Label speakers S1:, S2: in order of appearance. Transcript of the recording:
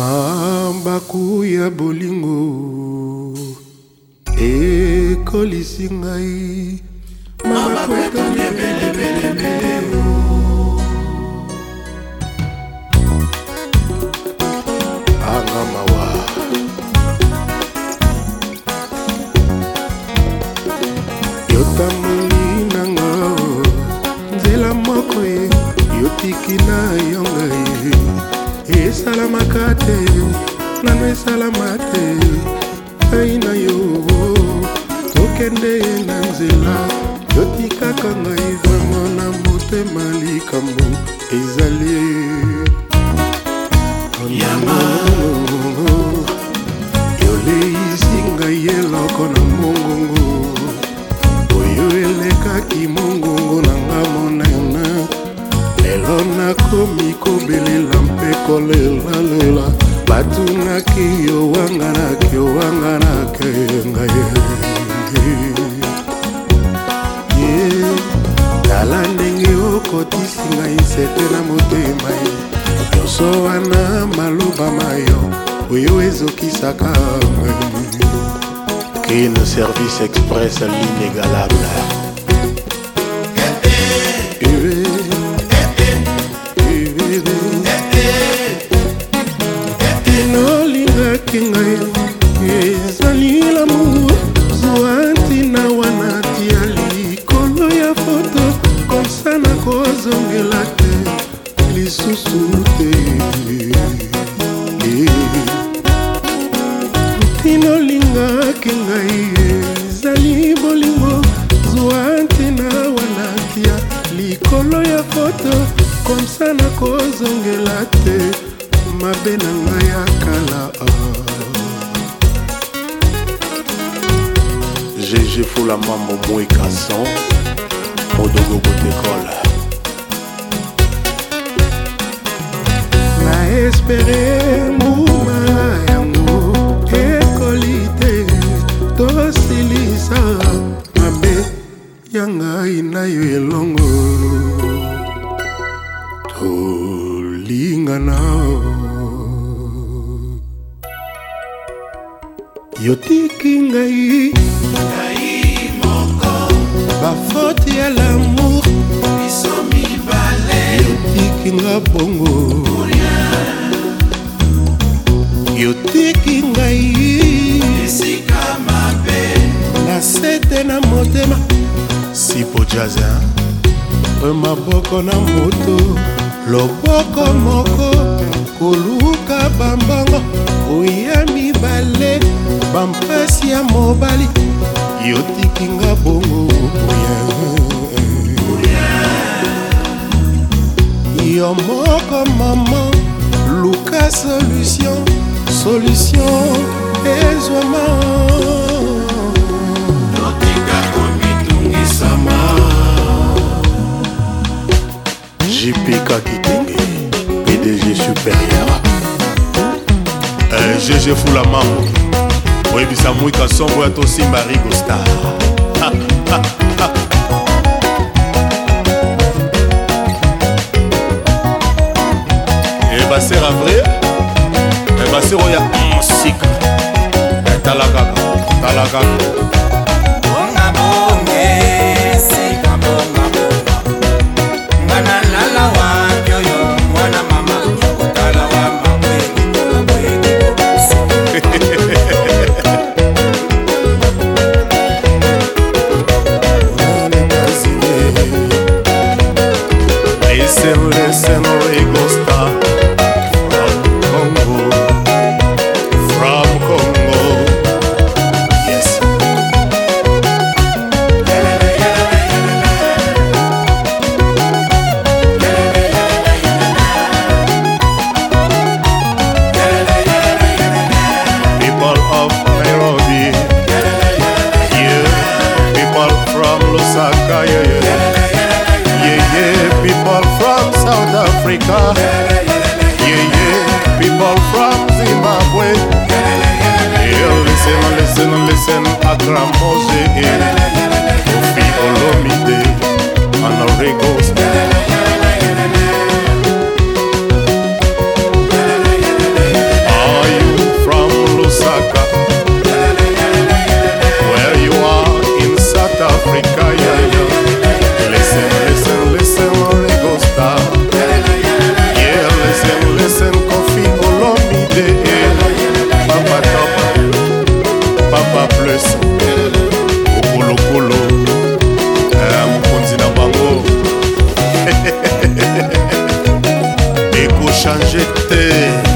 S1: mambaku ya bolingo ekolisi ngai mabaku etondi ebelebele te nano esalama te ngai na yo tokende na nzela yotikaka ngai e vraimen na motema likambo ezali yama yoleisi ngai eloko na mongongo oyo elekaki mongongo na nga monene lelo nakomi kobelela mpe kolela nakiowanga nakiowanga nakeyanga yengi tala ndenge okotisi ngai sete na motema ye nyonso wana maloba mayo oyo ezokisaka ngai kino service express linegalable nga nakozongela te mabe na ngai ya kala gg ah. fula mambo moekason odogo botekola naespere mbuma yango ekoli te tosilisa mabe ya ngai na yo kolingana yotiki ngai bafoti ya lamour yotiki nga bongo yotiki ngai esika mabe na sete na motema sipo jazin maboko na moto loboko moko koluka bambongo oya mibale bampasi ya mobali yotikinga bongo oya yo moko mama luka solution solution ezwama Luka Kitenge PDG supérieur GG Fulamango oyebisa mwika sombo ya tosimba rigo star ebaser avre ebaser oyo ya onsika tala kaka tala kaka similarly Yeah, yeah, people from Zimbabwe. Yeah, listen, listen, listen, Akram Moshe. changer te